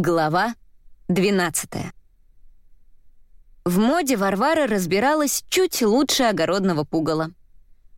Глава 12 В моде Варвара разбиралась чуть лучше огородного пугала.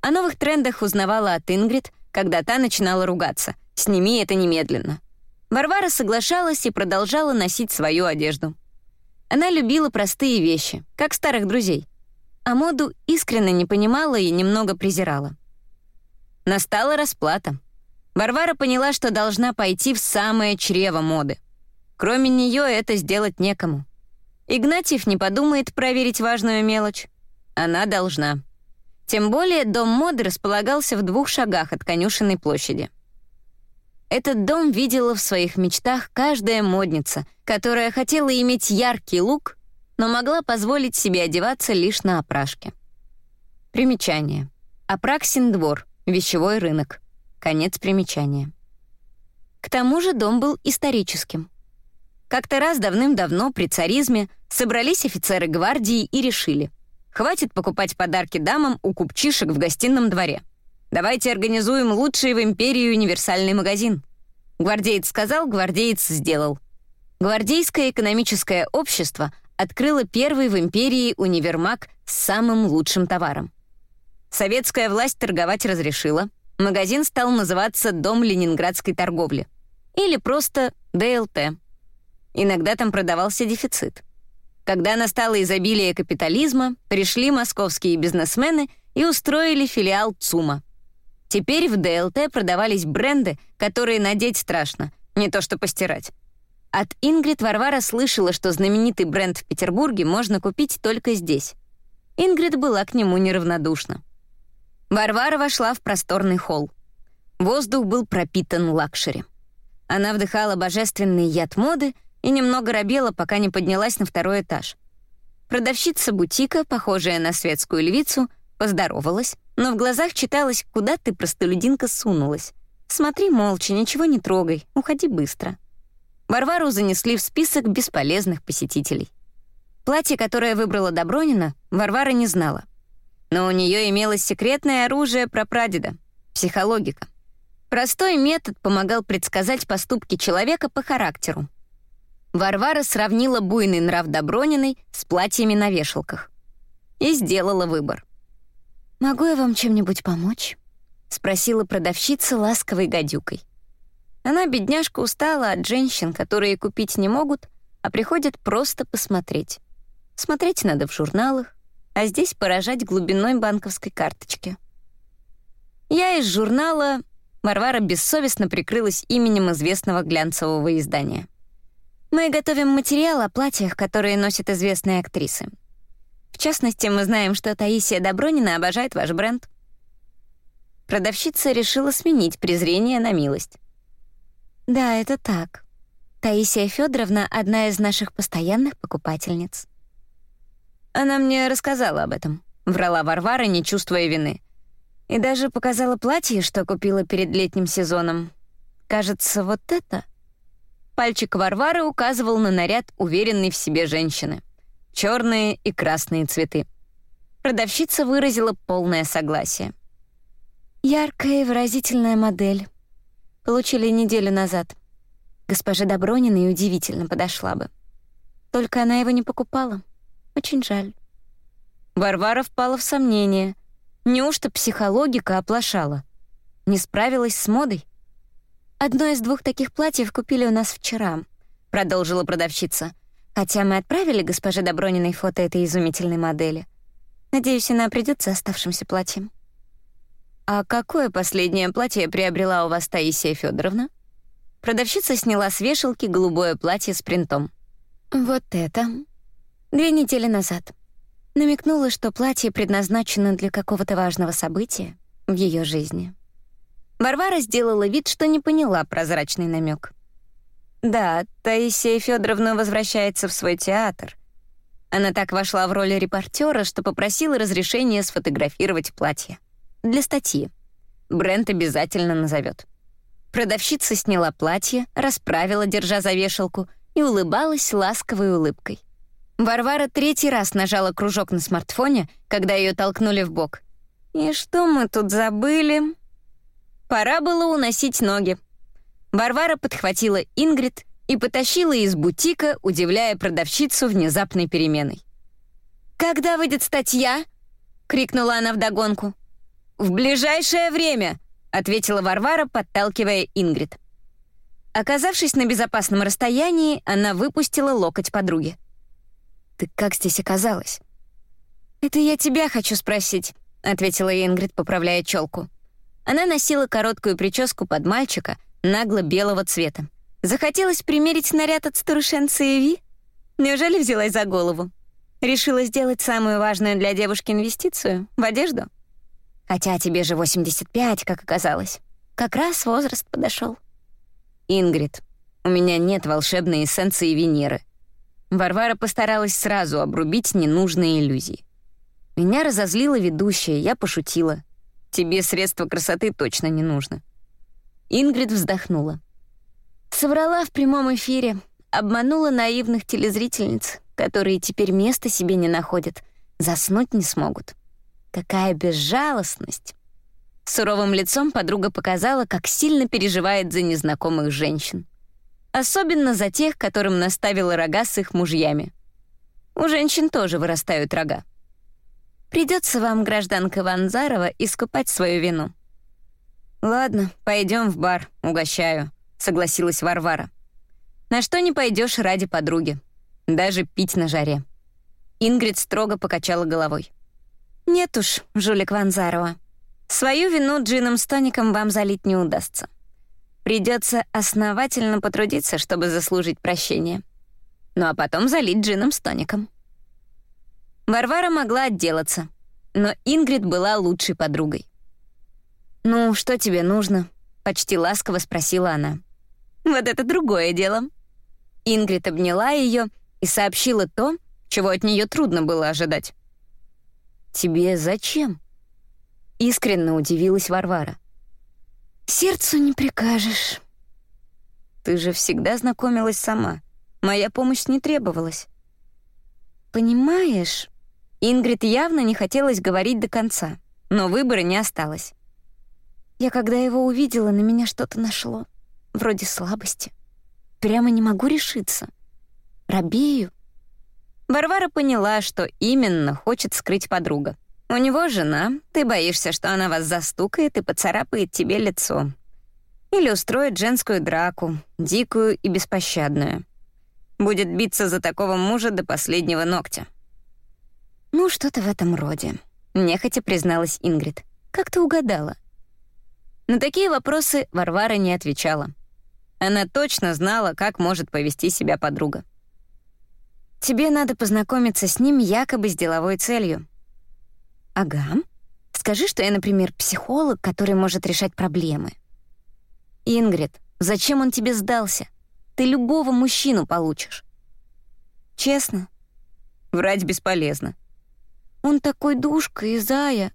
О новых трендах узнавала от Ингрид, когда та начинала ругаться. «Сними это немедленно». Варвара соглашалась и продолжала носить свою одежду. Она любила простые вещи, как старых друзей, а моду искренне не понимала и немного презирала. Настала расплата. Варвара поняла, что должна пойти в самое чрево моды. Кроме нее это сделать некому. Игнатьев не подумает проверить важную мелочь. Она должна. Тем более дом моды располагался в двух шагах от конюшенной площади. Этот дом видела в своих мечтах каждая модница, которая хотела иметь яркий лук, но могла позволить себе одеваться лишь на опрашке. Примечание. Апраксин двор, вещевой рынок. Конец примечания. К тому же дом был историческим. Как-то раз давным-давно при царизме собрались офицеры гвардии и решили, хватит покупать подарки дамам у купчишек в гостином дворе. Давайте организуем лучший в империи универсальный магазин. Гвардеец сказал, гвардеец сделал. Гвардейское экономическое общество открыло первый в империи универмаг с самым лучшим товаром. Советская власть торговать разрешила — Магазин стал называться «Дом ленинградской торговли» или просто ДЛТ. Иногда там продавался дефицит. Когда настало изобилие капитализма, пришли московские бизнесмены и устроили филиал ЦУМа. Теперь в ДЛТ продавались бренды, которые надеть страшно, не то что постирать. От Ингрид Варвара слышала, что знаменитый бренд в Петербурге можно купить только здесь. Ингрид была к нему неравнодушна. Варвара вошла в просторный холл. Воздух был пропитан лакшери. Она вдыхала божественный яд моды и немного робела, пока не поднялась на второй этаж. Продавщица бутика, похожая на светскую львицу, поздоровалась, но в глазах читалось, куда ты, простолюдинка, сунулась. Смотри молча, ничего не трогай, уходи быстро. Варвару занесли в список бесполезных посетителей. Платье, которое выбрала Добронина, Варвара не знала — но у нее имелось секретное оружие прапрадеда — психологика. Простой метод помогал предсказать поступки человека по характеру. Варвара сравнила буйный нрав Доброниной с платьями на вешалках. И сделала выбор. «Могу я вам чем-нибудь помочь?» — спросила продавщица ласковой гадюкой. Она, бедняжка, устала от женщин, которые купить не могут, а приходят просто посмотреть. Смотреть надо в журналах, а здесь поражать глубиной банковской карточки. Я из журнала Варвара бессовестно прикрылась именем известного глянцевого издания. Мы готовим материал о платьях, которые носят известные актрисы. В частности, мы знаем, что Таисия Добронина обожает ваш бренд. Продавщица решила сменить презрение на милость. Да, это так. Таисия Федоровна одна из наших постоянных покупательниц. Она мне рассказала об этом. Врала Варвара, не чувствуя вины. И даже показала платье, что купила перед летним сезоном. Кажется, вот это. Пальчик Варвары указывал на наряд уверенной в себе женщины. Черные и красные цветы. Продавщица выразила полное согласие. Яркая и выразительная модель. Получили неделю назад. Госпожа Доброниной удивительно подошла бы. Только она его не покупала. Очень жаль». Варвара впала в сомнение. Неужто психологика оплошала? Не справилась с модой? «Одно из двух таких платьев купили у нас вчера», — продолжила продавщица. «Хотя мы отправили госпоже Доброниной фото этой изумительной модели. Надеюсь, она придет за оставшимся платьем». «А какое последнее платье приобрела у вас Таисия Федоровна? Продавщица сняла с вешалки голубое платье с принтом. «Вот это», Две недели назад. Намекнула, что платье предназначено для какого-то важного события в ее жизни. Варвара сделала вид, что не поняла прозрачный намек. Да, Таисия Федоровна возвращается в свой театр. Она так вошла в роль репортера, что попросила разрешения сфотографировать платье. Для статьи. Бренд обязательно назовет. Продавщица сняла платье, расправила, держа за вешалку, и улыбалась ласковой улыбкой. Варвара третий раз нажала кружок на смартфоне, когда ее толкнули в бок. «И что мы тут забыли?» Пора было уносить ноги. Варвара подхватила Ингрид и потащила из бутика, удивляя продавщицу внезапной переменой. «Когда выйдет статья?» — крикнула она вдогонку. «В ближайшее время!» — ответила Варвара, подталкивая Ингрид. Оказавшись на безопасном расстоянии, она выпустила локоть подруги. «Ты как здесь оказалась?» «Это я тебя хочу спросить», — ответила Ингрид, поправляя челку. Она носила короткую прическу под мальчика, нагло-белого цвета. Захотелось примерить наряд от старушенца Эви? Неужели взялась за голову? Решила сделать самую важную для девушки инвестицию — в одежду? Хотя тебе же 85, как оказалось. Как раз возраст подошел. «Ингрид, у меня нет волшебной эссенции Венеры». Варвара постаралась сразу обрубить ненужные иллюзии. Меня разозлила ведущая, я пошутила. «Тебе средства красоты точно не нужно». Ингрид вздохнула. Соврала в прямом эфире, обманула наивных телезрительниц, которые теперь места себе не находят, заснуть не смогут. Какая безжалостность! Суровым лицом подруга показала, как сильно переживает за незнакомых женщин. Особенно за тех, которым наставила рога с их мужьями. У женщин тоже вырастают рога. Придется вам, гражданка Ванзарова, искупать свою вину. «Ладно, пойдем в бар, угощаю», — согласилась Варвара. «На что не пойдешь ради подруги. Даже пить на жаре». Ингрид строго покачала головой. «Нет уж, жулик Ванзарова, Свою вину джином с тоником вам залить не удастся. Придется основательно потрудиться, чтобы заслужить прощение. Ну а потом залить джином с тоником. Варвара могла отделаться, но Ингрид была лучшей подругой. «Ну, что тебе нужно?» — почти ласково спросила она. «Вот это другое дело». Ингрид обняла ее и сообщила то, чего от нее трудно было ожидать. «Тебе зачем?» Искренне удивилась Варвара. «Сердцу не прикажешь». «Ты же всегда знакомилась сама. Моя помощь не требовалась». «Понимаешь...» Ингрид явно не хотелось говорить до конца, но выбора не осталось. Я когда его увидела, на меня что-то нашло. Вроде слабости. Прямо не могу решиться. Робею. Варвара поняла, что именно хочет скрыть подруга. У него жена, ты боишься, что она вас застукает и поцарапает тебе лицо. Или устроит женскую драку, дикую и беспощадную. Будет биться за такого мужа до последнего ногтя. «Ну, что-то в этом роде», — нехотя призналась Ингрид. «Как ты угадала?» На такие вопросы Варвара не отвечала. Она точно знала, как может повести себя подруга. «Тебе надо познакомиться с ним якобы с деловой целью», «Ага. Скажи, что я, например, психолог, который может решать проблемы». «Ингрид, зачем он тебе сдался? Ты любого мужчину получишь». «Честно?» «Врать бесполезно». «Он такой душка и зая».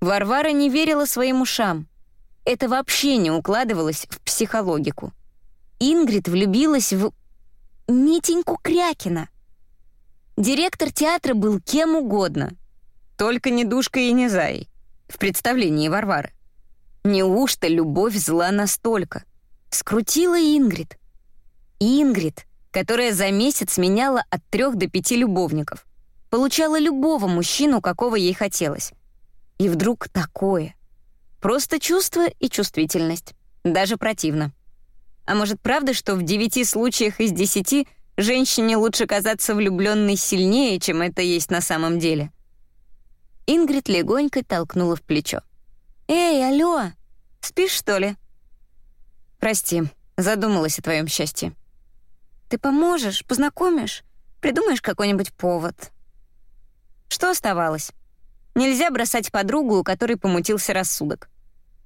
Варвара не верила своим ушам. Это вообще не укладывалось в психологику. Ингрид влюбилась в... Митеньку Крякина. Директор театра был кем угодно, только не душкой и не заей. В представлении Варвары. Неужто любовь зла настолько? Скрутила Ингрид. Ингрид, которая за месяц меняла от трех до пяти любовников. Получала любого мужчину, какого ей хотелось. И вдруг такое. Просто чувство и чувствительность. Даже противно. А может, правда, что в девяти случаях из десяти женщине лучше казаться влюбленной сильнее, чем это есть на самом деле? Ингрид легонько толкнула в плечо. «Эй, алло! Спишь, что ли?» «Прости, задумалась о твоем счастье». «Ты поможешь, познакомишь, придумаешь какой-нибудь повод». Что оставалось? Нельзя бросать подругу, у которой помутился рассудок.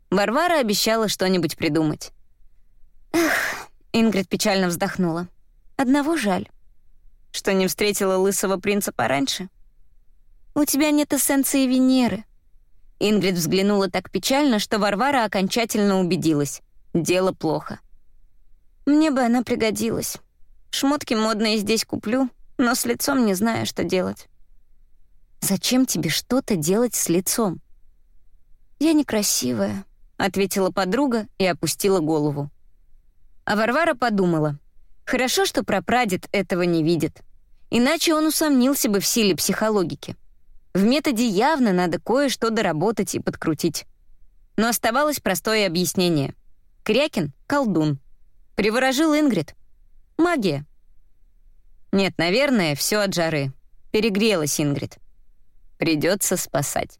Варвара обещала что-нибудь придумать. «Эх», — Ингрид печально вздохнула. «Одного жаль». «Что не встретила лысого принца пораньше?» «У тебя нет эссенции Венеры». Ингрид взглянула так печально, что Варвара окончательно убедилась. Дело плохо. «Мне бы она пригодилась. Шмотки модные здесь куплю, но с лицом не знаю, что делать». «Зачем тебе что-то делать с лицом?» «Я некрасивая», — ответила подруга и опустила голову. А Варвара подумала. Хорошо, что прапрадед этого не видит. Иначе он усомнился бы в силе психологики. В методе явно надо кое-что доработать и подкрутить. Но оставалось простое объяснение. Крякин — колдун. Приворожил Ингрид. Магия. Нет, наверное, все от жары. Перегрелась Ингрид. Придется спасать.